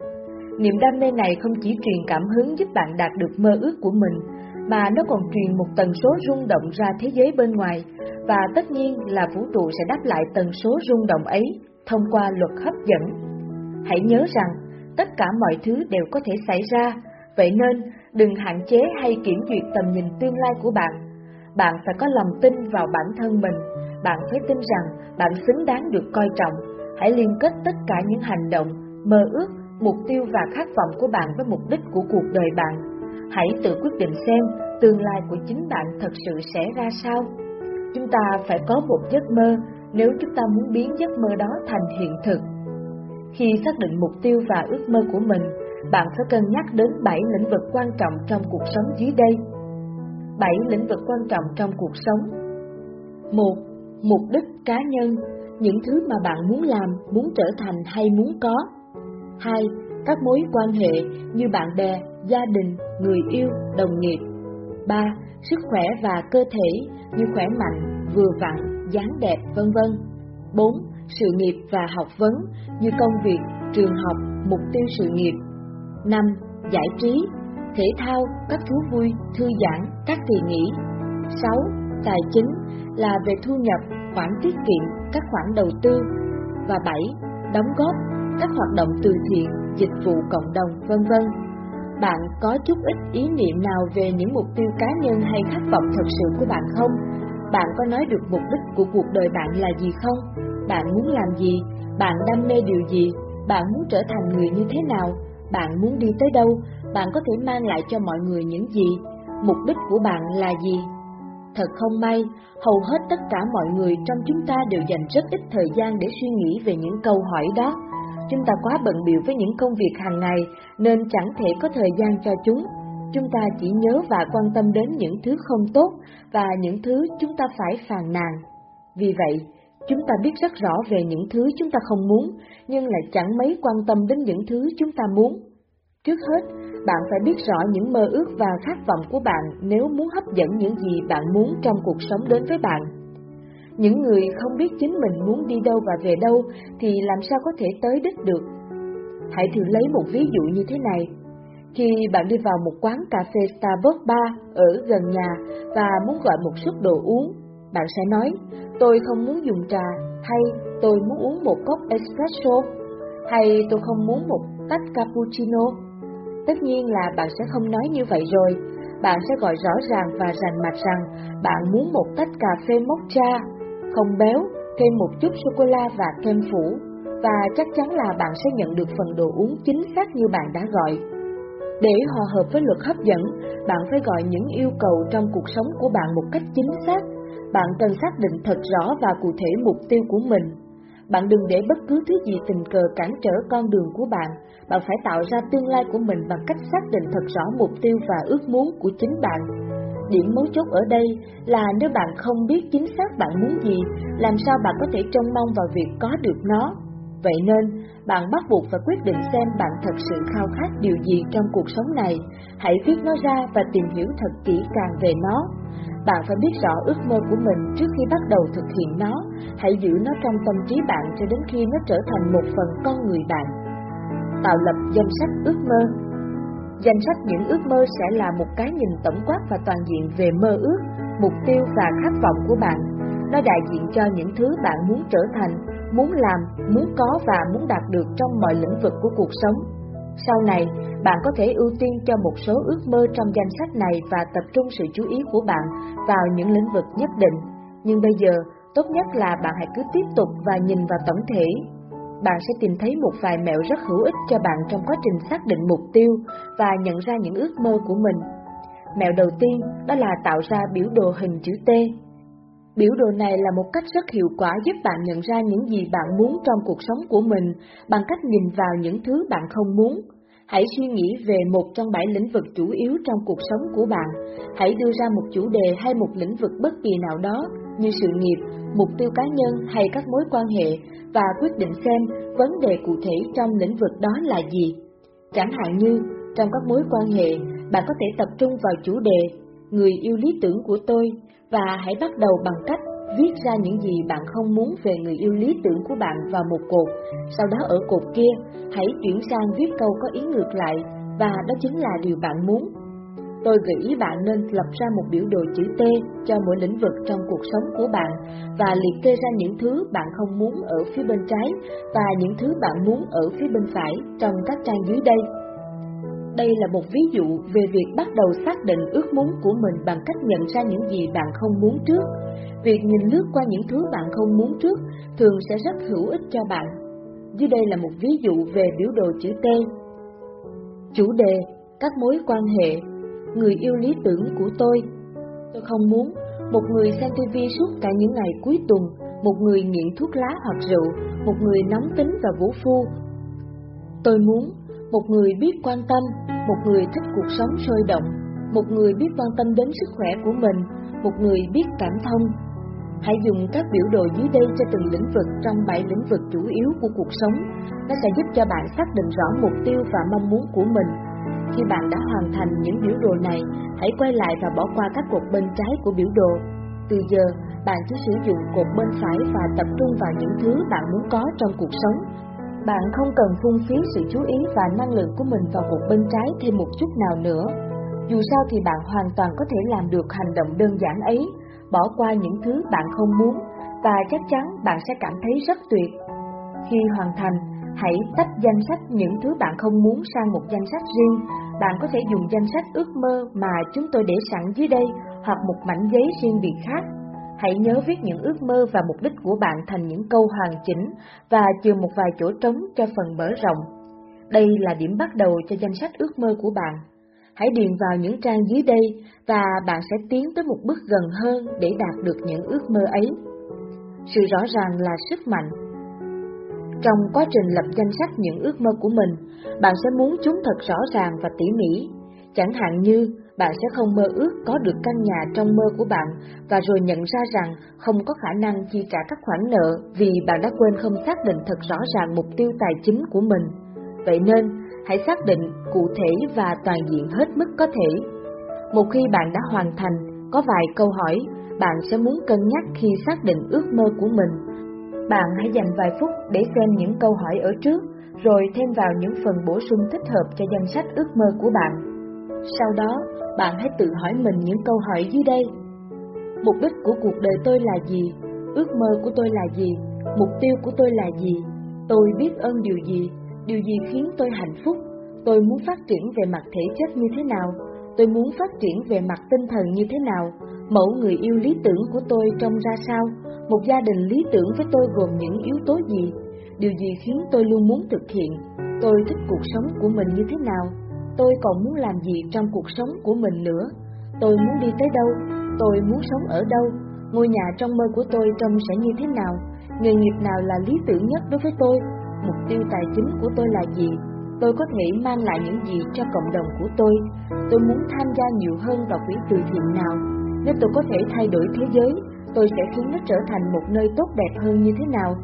Niềm đam mê này không chỉ truyền cảm hứng giúp bạn đạt được mơ ước của mình, mà nó còn truyền một tần số rung động ra thế giới bên ngoài, và tất nhiên là vũ trụ sẽ đáp lại tần số rung động ấy thông qua luật hấp dẫn. Hãy nhớ rằng, tất cả mọi thứ đều có thể xảy ra, vậy nên đừng hạn chế hay kiểm duyệt tầm nhìn tương lai của bạn. Bạn phải có lòng tin vào bản thân mình, bạn phải tin rằng bạn xứng đáng được coi trọng. Hãy liên kết tất cả những hành động, mơ ước, mục tiêu và khát vọng của bạn với mục đích của cuộc đời bạn Hãy tự quyết định xem tương lai của chính bạn thật sự sẽ ra sao. Chúng ta phải có một giấc mơ nếu chúng ta muốn biến giấc mơ đó thành hiện thực. Khi xác định mục tiêu và ước mơ của mình, bạn phải cân nhắc đến 7 lĩnh vực quan trọng trong cuộc sống dưới đây. 7 lĩnh vực quan trọng trong cuộc sống 1. Mục đích cá nhân, những thứ mà bạn muốn làm, muốn trở thành hay muốn có 2. Các mối quan hệ như bạn bè, gia đình, người yêu, đồng nghiệp. 3. Sức khỏe và cơ thể như khỏe mạnh, vừa vặn, dáng đẹp, vân vân. 4. Sự nghiệp và học vấn như công việc, trường học, mục tiêu sự nghiệp. 5. Giải trí, thể thao, các thú vui, thư giãn, các kỳ nghỉ. 6. Tài chính là về thu nhập, khoản tiết kiệm, các khoản đầu tư. Và 7. Đóng góp, các hoạt động từ thiện, dịch vụ cộng đồng, vân vân. Bạn có chút ít ý niệm nào về những mục tiêu cá nhân hay khát vọng thật sự của bạn không? Bạn có nói được mục đích của cuộc đời bạn là gì không? Bạn muốn làm gì? Bạn đam mê điều gì? Bạn muốn trở thành người như thế nào? Bạn muốn đi tới đâu? Bạn có thể mang lại cho mọi người những gì? Mục đích của bạn là gì? Thật không may, hầu hết tất cả mọi người trong chúng ta đều dành rất ít thời gian để suy nghĩ về những câu hỏi đó. Chúng ta quá bận biểu với những công việc hàng ngày nên chẳng thể có thời gian cho chúng. Chúng ta chỉ nhớ và quan tâm đến những thứ không tốt và những thứ chúng ta phải phàn nàn. Vì vậy, chúng ta biết rất rõ về những thứ chúng ta không muốn, nhưng lại chẳng mấy quan tâm đến những thứ chúng ta muốn. Trước hết, bạn phải biết rõ những mơ ước và khát vọng của bạn nếu muốn hấp dẫn những gì bạn muốn trong cuộc sống đến với bạn. Những người không biết chính mình muốn đi đâu và về đâu thì làm sao có thể tới đích được. Hãy thử lấy một ví dụ như thế này. Khi bạn đi vào một quán cà phê Starbucks bar ở gần nhà và muốn gọi một suất đồ uống, bạn sẽ nói, tôi không muốn dùng trà, hay tôi muốn uống một cốc espresso, hay tôi không muốn một tách cappuccino. Tất nhiên là bạn sẽ không nói như vậy rồi, bạn sẽ gọi rõ ràng và rành mạch rằng bạn muốn một tách cà phê mocha không béo, thêm một chút sô-cô-la và kem phủ, và chắc chắn là bạn sẽ nhận được phần đồ uống chính xác như bạn đã gọi. Để hòa hợp với luật hấp dẫn, bạn phải gọi những yêu cầu trong cuộc sống của bạn một cách chính xác. Bạn cần xác định thật rõ và cụ thể mục tiêu của mình. Bạn đừng để bất cứ thứ gì tình cờ cản trở con đường của bạn. Bạn phải tạo ra tương lai của mình bằng cách xác định thật rõ mục tiêu và ước muốn của chính bạn. Điểm mấu chốt ở đây là nếu bạn không biết chính xác bạn muốn gì, làm sao bạn có thể trông mong vào việc có được nó. Vậy nên, bạn bắt buộc phải quyết định xem bạn thật sự khao khát điều gì trong cuộc sống này. Hãy viết nó ra và tìm hiểu thật kỹ càng về nó. Bạn phải biết rõ ước mơ của mình trước khi bắt đầu thực hiện nó. Hãy giữ nó trong tâm trí bạn cho đến khi nó trở thành một phần con người bạn. Tạo lập danh sách ước mơ Danh sách những ước mơ sẽ là một cái nhìn tổng quát và toàn diện về mơ ước, mục tiêu và khát vọng của bạn. Nó đại diện cho những thứ bạn muốn trở thành, muốn làm, muốn có và muốn đạt được trong mọi lĩnh vực của cuộc sống. Sau này, bạn có thể ưu tiên cho một số ước mơ trong danh sách này và tập trung sự chú ý của bạn vào những lĩnh vực nhất định. Nhưng bây giờ, tốt nhất là bạn hãy cứ tiếp tục và nhìn vào tổng thể bạn sẽ tìm thấy một vài mẹo rất hữu ích cho bạn trong quá trình xác định mục tiêu và nhận ra những ước mơ của mình. Mẹo đầu tiên đó là tạo ra biểu đồ hình chữ T. Biểu đồ này là một cách rất hiệu quả giúp bạn nhận ra những gì bạn muốn trong cuộc sống của mình bằng cách nhìn vào những thứ bạn không muốn. Hãy suy nghĩ về một trong bảy lĩnh vực chủ yếu trong cuộc sống của bạn. Hãy đưa ra một chủ đề hay một lĩnh vực bất kỳ nào đó như sự nghiệp, mục tiêu cá nhân hay các mối quan hệ và quyết định xem vấn đề cụ thể trong lĩnh vực đó là gì. Chẳng hạn như, trong các mối quan hệ, bạn có thể tập trung vào chủ đề người yêu lý tưởng của tôi và hãy bắt đầu bằng cách viết ra những gì bạn không muốn về người yêu lý tưởng của bạn vào một cột, sau đó ở cột kia, hãy chuyển sang viết câu có ý ngược lại, và đó chính là điều bạn muốn. Tôi gợi ý bạn nên lập ra một biểu đồ chữ T cho mỗi lĩnh vực trong cuộc sống của bạn và liệt kê ra những thứ bạn không muốn ở phía bên trái và những thứ bạn muốn ở phía bên phải trong các trang dưới đây. Đây là một ví dụ về việc bắt đầu xác định ước muốn của mình bằng cách nhận ra những gì bạn không muốn trước. Việc nhìn lướt qua những thứ bạn không muốn trước thường sẽ rất hữu ích cho bạn. Dưới đây là một ví dụ về biểu đồ chữ T. Chủ đề, các mối quan hệ, người yêu lý tưởng của tôi. Tôi không muốn một người xem TV suốt cả những ngày cuối tuần, một người nghiện thuốc lá hoặc rượu, một người nóng tính và vũ phu. Tôi muốn một người biết quan tâm, một người thích cuộc sống sôi động, một người biết quan tâm đến sức khỏe của mình, một người biết cảm thông. Hãy dùng các biểu đồ dưới đây cho từng lĩnh vực trong bảy lĩnh vực chủ yếu của cuộc sống. Nó sẽ giúp cho bạn xác định rõ mục tiêu và mong muốn của mình. Khi bạn đã hoàn thành những biểu đồ này, hãy quay lại và bỏ qua các cột bên trái của biểu đồ. Từ giờ, bạn chỉ sử dụng cột bên phải và tập trung vào những thứ bạn muốn có trong cuộc sống bạn không cần phung phí sự chú ý và năng lượng của mình vào một bên trái thêm một chút nào nữa. Dù sao thì bạn hoàn toàn có thể làm được hành động đơn giản ấy, bỏ qua những thứ bạn không muốn, và chắc chắn bạn sẽ cảm thấy rất tuyệt. Khi hoàn thành, hãy tách danh sách những thứ bạn không muốn sang một danh sách riêng. Bạn có thể dùng danh sách ước mơ mà chúng tôi để sẵn dưới đây hoặc một mảnh giấy riêng biệt khác Hãy nhớ viết những ước mơ và mục đích của bạn thành những câu hoàn chỉnh và chừa một vài chỗ trống cho phần mở rộng. Đây là điểm bắt đầu cho danh sách ước mơ của bạn. Hãy điền vào những trang dưới đây và bạn sẽ tiến tới một bước gần hơn để đạt được những ước mơ ấy. Sự rõ ràng là sức mạnh. Trong quá trình lập danh sách những ước mơ của mình, bạn sẽ muốn chúng thật rõ ràng và tỉ mỉ. Chẳng hạn như bạn sẽ không mơ ước có được căn nhà trong mơ của bạn và rồi nhận ra rằng không có khả năng chi trả các khoản nợ vì bạn đã quên không xác định thật rõ ràng mục tiêu tài chính của mình. Vậy nên, hãy xác định cụ thể và toàn diện hết mức có thể. Một khi bạn đã hoàn thành, có vài câu hỏi, bạn sẽ muốn cân nhắc khi xác định ước mơ của mình. Bạn hãy dành vài phút để xem những câu hỏi ở trước, rồi thêm vào những phần bổ sung thích hợp cho danh sách ước mơ của bạn. Sau đó, bạn hãy tự hỏi mình những câu hỏi dưới đây. Mục đích của cuộc đời tôi là gì? Ước mơ của tôi là gì? Mục tiêu của tôi là gì? Tôi biết ơn điều gì? Điều gì khiến tôi hạnh phúc? Tôi muốn phát triển về mặt thể chất như thế nào? Tôi muốn phát triển về mặt tinh thần như thế nào? Mẫu người yêu lý tưởng của tôi trông ra sao? Một gia đình lý tưởng với tôi gồm những yếu tố gì? Điều gì khiến tôi luôn muốn thực hiện? Tôi thích cuộc sống của mình như thế nào? Tôi còn muốn làm gì trong cuộc sống của mình nữa? Tôi muốn đi tới đâu? Tôi muốn sống ở đâu? Ngôi nhà trong mơ của tôi trông sẽ như thế nào? Nghề nghiệp nào là lý tưởng nhất đối với tôi? Mục tiêu tài chính của tôi là gì? Tôi có thể mang lại những gì cho cộng đồng của tôi? Tôi muốn tham gia nhiều hơn vào quỹ từ thiện nào? Nếu tôi có thể thay đổi thế giới, tôi sẽ khiến nó trở thành một nơi tốt đẹp hơn như thế nào?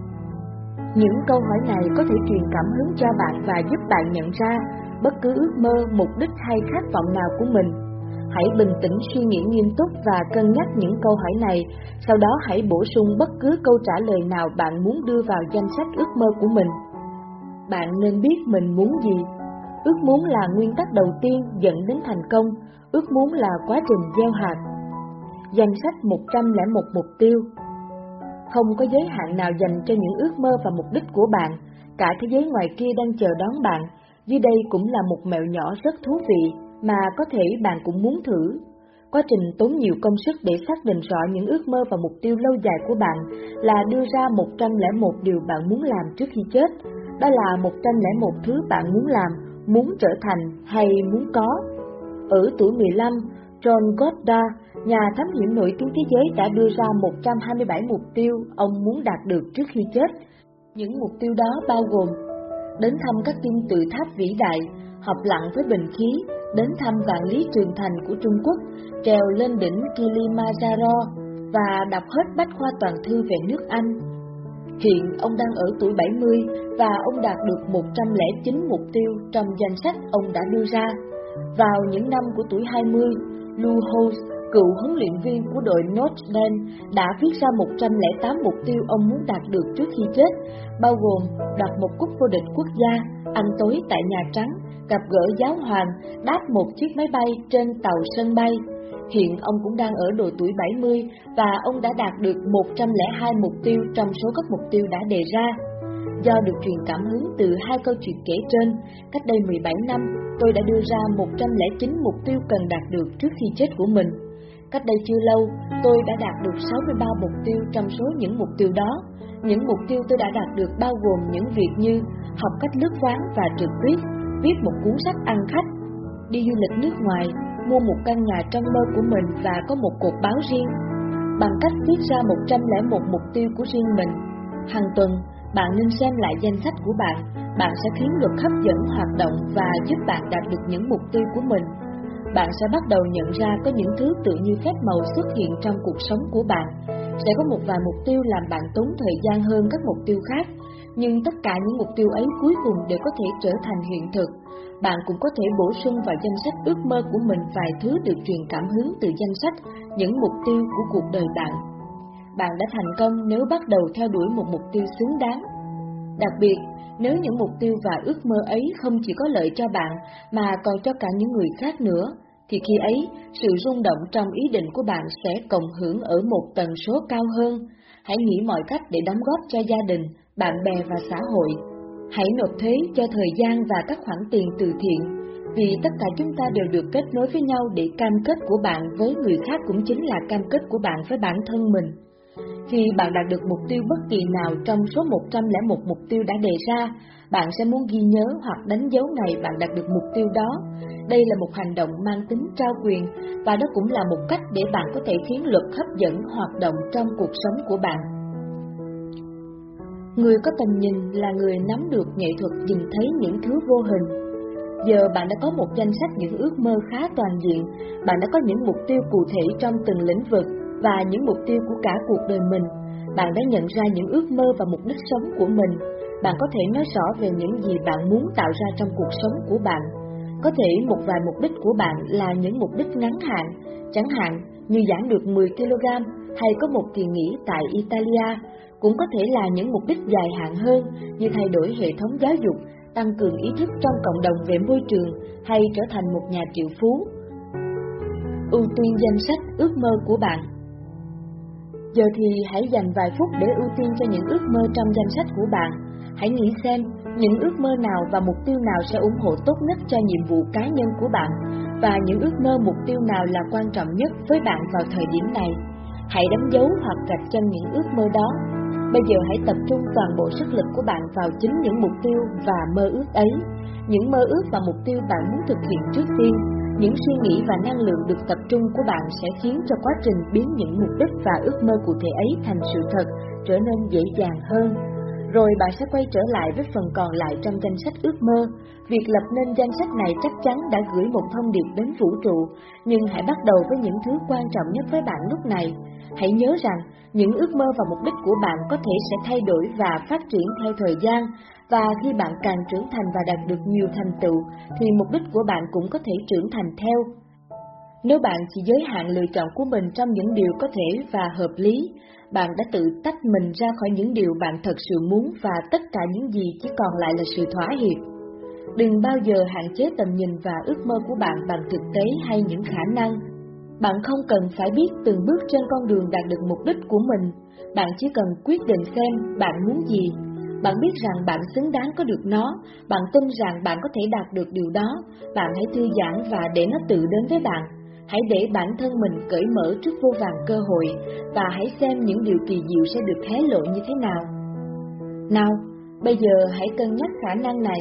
Những câu hỏi này có thể truyền cảm hứng cho bạn và giúp bạn nhận ra bất cứ ước mơ, mục đích hay khát vọng nào của mình. Hãy bình tĩnh suy nghĩ nghiêm túc và cân nhắc những câu hỏi này, sau đó hãy bổ sung bất cứ câu trả lời nào bạn muốn đưa vào danh sách ước mơ của mình. Bạn nên biết mình muốn gì. Ước muốn là nguyên tắc đầu tiên dẫn đến thành công, ước muốn là quá trình gieo hạt. Danh sách 101 mục tiêu Không có giới hạn nào dành cho những ước mơ và mục đích của bạn, cả thế giới ngoài kia đang chờ đón bạn, dưới đây cũng là một mẹo nhỏ rất thú vị mà có thể bạn cũng muốn thử. Quá trình tốn nhiều công sức để xác định rõ những ước mơ và mục tiêu lâu dài của bạn là đưa ra 101 điều bạn muốn làm trước khi chết. Đó là 101 thứ bạn muốn làm, muốn trở thành hay muốn có. Ở tuổi 15, John Goddard, nhà thám hiểm nổi tiếng thế giới đã đưa ra 127 mục tiêu ông muốn đạt được trước khi chết. Những mục tiêu đó bao gồm đến thăm các kim tự tháp vĩ đại, học lặng với bình khí, đến thăm vạn lý trường thành của Trung Quốc, trèo lên đỉnh Kilimanjaro và đọc hết bách khoa toàn thư về nước Anh. Hiện ông đang ở tuổi 70 và ông đạt được 109 mục tiêu trong danh sách ông đã đưa ra. Vào những năm của tuổi 20, Lou Holtz, cựu huấn luyện viên của đội Notre Dame đã viết ra 108 mục tiêu ông muốn đạt được trước khi chết, bao gồm đoạt một cúp vô địch quốc gia, ăn tối tại Nhà Trắng, gặp gỡ giáo hoàng, đáp một chiếc máy bay trên tàu sân bay. Hiện ông cũng đang ở độ tuổi 70 và ông đã đạt được 102 mục tiêu trong số các mục tiêu đã đề ra. Do được truyền cảm hứng từ hai câu chuyện kể trên, cách đây 17 năm, tôi đã đưa ra 109 mục tiêu cần đạt được trước khi chết của mình. Cách đây chưa lâu, tôi đã đạt được 63 mục tiêu trong số những mục tiêu đó. Những mục tiêu tôi đã đạt được bao gồm những việc như học cách lướt ván và trượt tuyết, viết một cuốn sách ăn khách, đi du lịch nước ngoài, mua một căn nhà trong mơ của mình và có một cuộc báo riêng. Bằng cách viết ra 101 mục tiêu của riêng mình, hàng tuần bạn nên xem lại danh sách của bạn, bạn sẽ khiến luật hấp dẫn hoạt động và giúp bạn đạt được những mục tiêu của mình. Bạn sẽ bắt đầu nhận ra có những thứ tự như phép màu xuất hiện trong cuộc sống của bạn. Sẽ có một vài mục tiêu làm bạn tốn thời gian hơn các mục tiêu khác, nhưng tất cả những mục tiêu ấy cuối cùng đều có thể trở thành hiện thực. Bạn cũng có thể bổ sung vào danh sách ước mơ của mình vài thứ được truyền cảm hứng từ danh sách, những mục tiêu của cuộc đời bạn bạn đã thành công nếu bắt đầu theo đuổi một mục tiêu xứng đáng. Đặc biệt, nếu những mục tiêu và ước mơ ấy không chỉ có lợi cho bạn mà còn cho cả những người khác nữa, thì khi ấy, sự rung động trong ý định của bạn sẽ cộng hưởng ở một tần số cao hơn. Hãy nghĩ mọi cách để đóng góp cho gia đình, bạn bè và xã hội. Hãy nộp thuế cho thời gian và các khoản tiền từ thiện, vì tất cả chúng ta đều được kết nối với nhau để cam kết của bạn với người khác cũng chính là cam kết của bạn với bản thân mình. Khi bạn đạt được mục tiêu bất kỳ nào trong số 101 mục tiêu đã đề ra, bạn sẽ muốn ghi nhớ hoặc đánh dấu ngày bạn đạt được mục tiêu đó. Đây là một hành động mang tính trao quyền và đó cũng là một cách để bạn có thể khiến luật hấp dẫn hoạt động trong cuộc sống của bạn. Người có tầm nhìn là người nắm được nghệ thuật nhìn thấy những thứ vô hình. Giờ bạn đã có một danh sách những ước mơ khá toàn diện, bạn đã có những mục tiêu cụ thể trong từng lĩnh vực và những mục tiêu của cả cuộc đời mình. Bạn đã nhận ra những ước mơ và mục đích sống của mình. Bạn có thể nói rõ về những gì bạn muốn tạo ra trong cuộc sống của bạn. Có thể một vài mục đích của bạn là những mục đích ngắn hạn, chẳng hạn như giảm được 10kg hay có một kỳ nghỉ tại Italia, cũng có thể là những mục đích dài hạn hơn như thay đổi hệ thống giáo dục, tăng cường ý thức trong cộng đồng về môi trường hay trở thành một nhà triệu phú. Ưu tiên danh sách ước mơ của bạn Giờ thì hãy dành vài phút để ưu tiên cho những ước mơ trong danh sách của bạn. Hãy nghĩ xem, những ước mơ nào và mục tiêu nào sẽ ủng hộ tốt nhất cho nhiệm vụ cá nhân của bạn, và những ước mơ mục tiêu nào là quan trọng nhất với bạn vào thời điểm này. Hãy đánh dấu hoặc gạch chân những ước mơ đó. Bây giờ hãy tập trung toàn bộ sức lực của bạn vào chính những mục tiêu và mơ ước ấy. Những mơ ước và mục tiêu bạn muốn thực hiện trước tiên những suy nghĩ và năng lượng được tập trung của bạn sẽ khiến cho quá trình biến những mục đích và ước mơ cụ thể ấy thành sự thật trở nên dễ dàng hơn. Rồi bạn sẽ quay trở lại với phần còn lại trong danh sách ước mơ. Việc lập nên danh sách này chắc chắn đã gửi một thông điệp đến vũ trụ, nhưng hãy bắt đầu với những thứ quan trọng nhất với bạn lúc này. Hãy nhớ rằng, những ước mơ và mục đích của bạn có thể sẽ thay đổi và phát triển theo thời gian, và khi bạn càng trưởng thành và đạt được nhiều thành tựu, thì mục đích của bạn cũng có thể trưởng thành theo. Nếu bạn chỉ giới hạn lựa chọn của mình trong những điều có thể và hợp lý, bạn đã tự tách mình ra khỏi những điều bạn thật sự muốn và tất cả những gì chỉ còn lại là sự thỏa hiệp. Đừng bao giờ hạn chế tầm nhìn và ước mơ của bạn bằng thực tế hay những khả năng. Bạn không cần phải biết từng bước trên con đường đạt được mục đích của mình, bạn chỉ cần quyết định xem bạn muốn gì bạn biết rằng bạn xứng đáng có được nó, bạn tin rằng bạn có thể đạt được điều đó, bạn hãy thư giãn và để nó tự đến với bạn. Hãy để bản thân mình cởi mở trước vô vàng cơ hội và hãy xem những điều kỳ diệu sẽ được hé lộ như thế nào. Nào, bây giờ hãy cân nhắc khả năng này.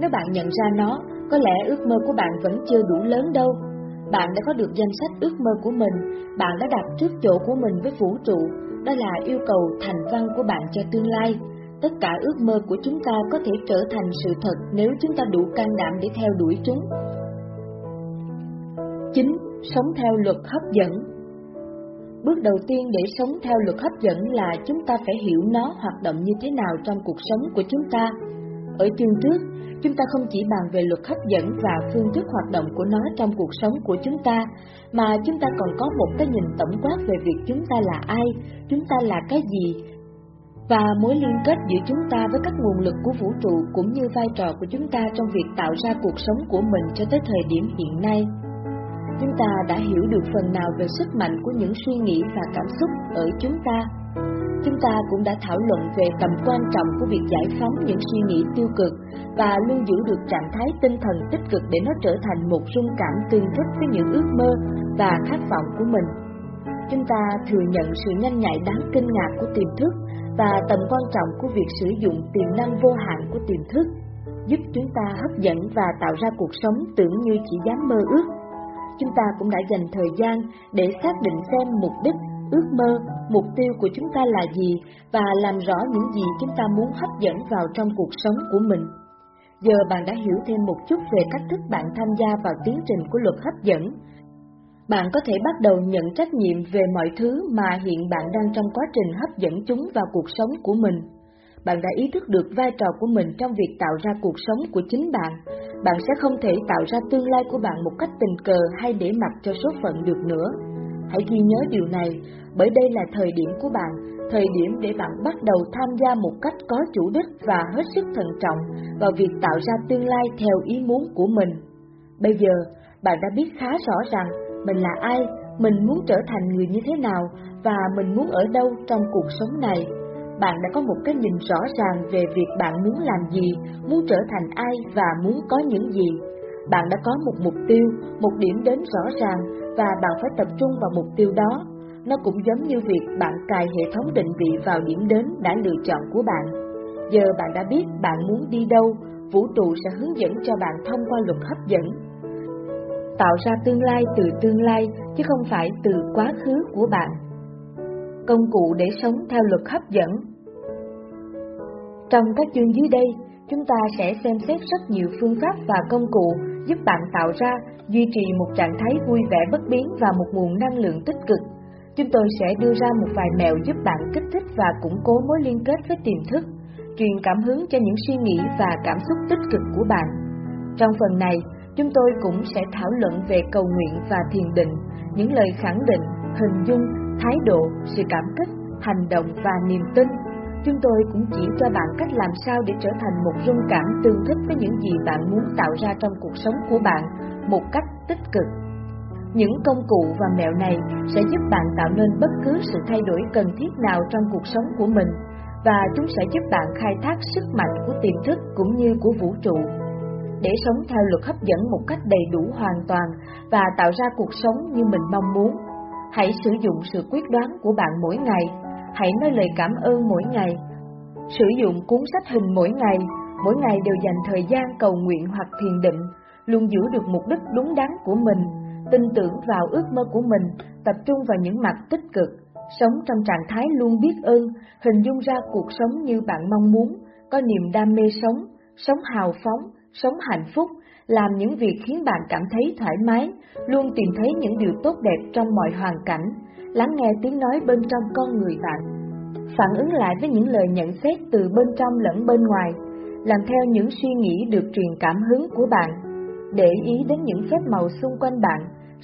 Nếu bạn nhận ra nó, có lẽ ước mơ của bạn vẫn chưa đủ lớn đâu. Bạn đã có được danh sách ước mơ của mình, bạn đã đặt trước chỗ của mình với vũ trụ, đó là yêu cầu thành văn của bạn cho tương lai. Tất cả ước mơ của chúng ta có thể trở thành sự thật nếu chúng ta đủ can đảm để theo đuổi chúng. 9. Sống theo luật hấp dẫn Bước đầu tiên để sống theo luật hấp dẫn là chúng ta phải hiểu nó hoạt động như thế nào trong cuộc sống của chúng ta. Ở chương trước, chúng ta không chỉ bàn về luật hấp dẫn và phương thức hoạt động của nó trong cuộc sống của chúng ta, mà chúng ta còn có một cái nhìn tổng quát về việc chúng ta là ai, chúng ta là cái gì, và mối liên kết giữa chúng ta với các nguồn lực của vũ trụ cũng như vai trò của chúng ta trong việc tạo ra cuộc sống của mình cho tới thời điểm hiện nay. Chúng ta đã hiểu được phần nào về sức mạnh của những suy nghĩ và cảm xúc ở chúng ta chúng ta cũng đã thảo luận về tầm quan trọng của việc giải phóng những suy nghĩ tiêu cực và luôn giữ được trạng thái tinh thần tích cực để nó trở thành một rung cảm tương thích với những ước mơ và khát vọng của mình. Chúng ta thừa nhận sự nhanh nhạy đáng kinh ngạc của tiềm thức và tầm quan trọng của việc sử dụng tiềm năng vô hạn của tiềm thức, giúp chúng ta hấp dẫn và tạo ra cuộc sống tưởng như chỉ dám mơ ước. Chúng ta cũng đã dành thời gian để xác định xem mục đích ước mơ, mục tiêu của chúng ta là gì và làm rõ những gì chúng ta muốn hấp dẫn vào trong cuộc sống của mình. Giờ bạn đã hiểu thêm một chút về cách thức bạn tham gia vào tiến trình của luật hấp dẫn. Bạn có thể bắt đầu nhận trách nhiệm về mọi thứ mà hiện bạn đang trong quá trình hấp dẫn chúng vào cuộc sống của mình. Bạn đã ý thức được vai trò của mình trong việc tạo ra cuộc sống của chính bạn. Bạn sẽ không thể tạo ra tương lai của bạn một cách tình cờ hay để mặc cho số phận được nữa Hãy ghi nhớ điều này, bởi đây là thời điểm của bạn, thời điểm để bạn bắt đầu tham gia một cách có chủ đích và hết sức thận trọng vào việc tạo ra tương lai theo ý muốn của mình. Bây giờ, bạn đã biết khá rõ rằng mình là ai, mình muốn trở thành người như thế nào và mình muốn ở đâu trong cuộc sống này. Bạn đã có một cái nhìn rõ ràng về việc bạn muốn làm gì, muốn trở thành ai và muốn có những gì. Bạn đã có một mục tiêu, một điểm đến rõ ràng và bạn phải tập trung vào mục tiêu đó. Nó cũng giống như việc bạn cài hệ thống định vị vào điểm đến đã lựa chọn của bạn. Giờ bạn đã biết bạn muốn đi đâu, vũ trụ sẽ hướng dẫn cho bạn thông qua luật hấp dẫn. Tạo ra tương lai từ tương lai, chứ không phải từ quá khứ của bạn. Công cụ để sống theo luật hấp dẫn Trong các chương dưới đây, chúng ta sẽ xem xét rất nhiều phương pháp và công cụ giúp bạn tạo ra, duy trì một trạng thái vui vẻ bất biến và một nguồn năng lượng tích cực. Chúng tôi sẽ đưa ra một vài mẹo giúp bạn kích thích và củng cố mối liên kết với tiềm thức, truyền cảm hứng cho những suy nghĩ và cảm xúc tích cực của bạn. Trong phần này, chúng tôi cũng sẽ thảo luận về cầu nguyện và thiền định, những lời khẳng định, hình dung, thái độ, sự cảm kích, hành động và niềm tin Chúng tôi cũng chỉ cho bạn cách làm sao để trở thành một rung cảm tương thích với những gì bạn muốn tạo ra trong cuộc sống của bạn một cách tích cực. Những công cụ và mẹo này sẽ giúp bạn tạo nên bất cứ sự thay đổi cần thiết nào trong cuộc sống của mình và chúng sẽ giúp bạn khai thác sức mạnh của tiềm thức cũng như của vũ trụ. Để sống theo luật hấp dẫn một cách đầy đủ hoàn toàn và tạo ra cuộc sống như mình mong muốn, hãy sử dụng sự quyết đoán của bạn mỗi ngày. Hãy nói lời cảm ơn mỗi ngày. Sử dụng cuốn sách hình mỗi ngày, mỗi ngày đều dành thời gian cầu nguyện hoặc thiền định, luôn giữ được mục đích đúng đắn của mình, tin tưởng vào ước mơ của mình, tập trung vào những mặt tích cực, sống trong trạng thái luôn biết ơn, hình dung ra cuộc sống như bạn mong muốn, có niềm đam mê sống, sống hào phóng, sống hạnh phúc, làm những việc khiến bạn cảm thấy thoải mái, luôn tìm thấy những điều tốt đẹp trong mọi hoàn cảnh, lắng nghe tiếng nói bên trong con người bạn, phản ứng lại với những lời nhận xét từ bên trong lẫn bên ngoài, làm theo những suy nghĩ được truyền cảm hứng của bạn, để ý đến những phép màu xung quanh bạn,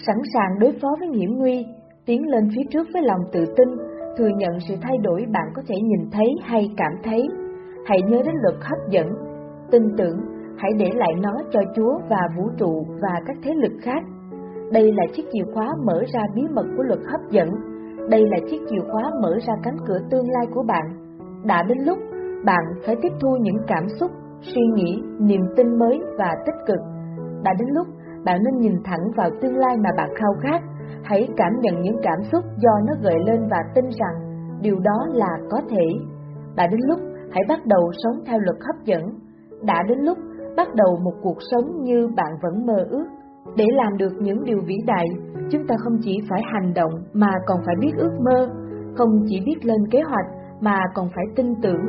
sẵn sàng đối phó với hiểm nguy, tiến lên phía trước với lòng tự tin, thừa nhận sự thay đổi bạn có thể nhìn thấy hay cảm thấy. Hãy nhớ đến luật hấp dẫn, tin tưởng, hãy để lại nó cho Chúa và vũ trụ và các thế lực khác đây là chiếc chìa khóa mở ra bí mật của luật hấp dẫn. Đây là chiếc chìa khóa mở ra cánh cửa tương lai của bạn. Đã đến lúc bạn phải tiếp thu những cảm xúc, suy nghĩ, niềm tin mới và tích cực. Đã đến lúc bạn nên nhìn thẳng vào tương lai mà bạn khao khát. Hãy cảm nhận những cảm xúc do nó gợi lên và tin rằng điều đó là có thể. Đã đến lúc hãy bắt đầu sống theo luật hấp dẫn. Đã đến lúc bắt đầu một cuộc sống như bạn vẫn mơ ước. Để làm được những điều vĩ đại, chúng ta không chỉ phải hành động mà còn phải biết ước mơ, không chỉ biết lên kế hoạch mà còn phải tin tưởng,